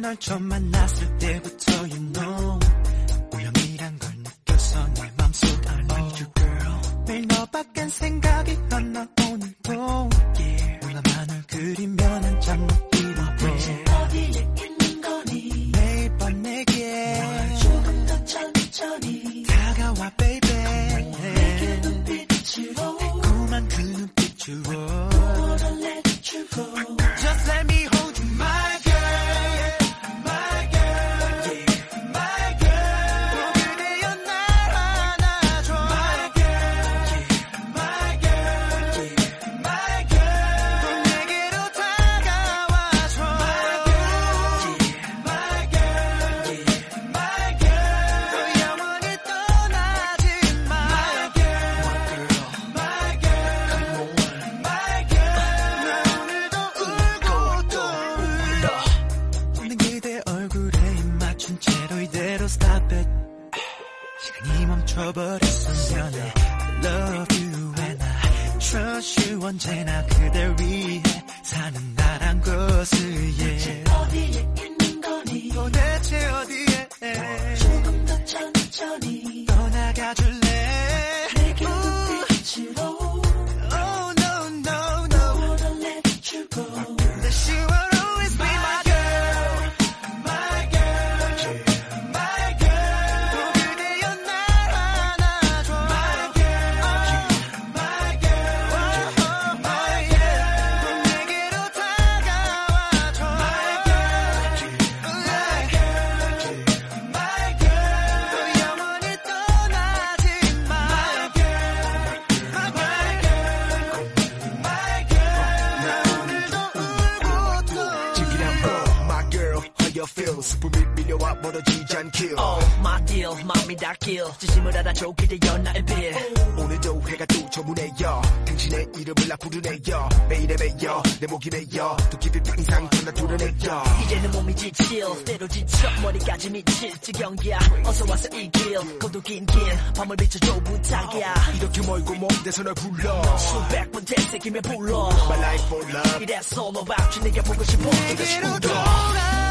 널 처음 만났을 때부터 you know. 우연이란 걸 느꼈어 내 맘속 I need you girl. 매일 너밖엔 생각이 안 나 오늘도. Yeah. 너나만을 그리면 시간이 멈춰버렸어 미안해 I love you and I trust you 언제나 그댈 위해 사는 나란 것을 yeah. 어디에 있는 거니? 도대체 어디에? 조금 더 천천히 girl how you feel 스품이 밀려와 멀어지지 않길 Oh, my deal, 맘이 닿길 진심을 알아줘 그대여 나의 빌 오늘도 해가 또 저 문에요. 당신의 이름을 나 부르네요. 매일에 매여 내 목이 매여. 또 깊이 항상 전화 드러내요. 이제는 몸이 지칠 때로 지쳐 머리까지 미칠. 지경이야 어서 와서 이길. 고독인 길 밤을 비춰줘 부탁이야. 이렇게 멀고 먼 데서 널 불러. 수백 번 되새기며 불러. My life for love. all about you 내가 보고 싶어. 내게로 돌아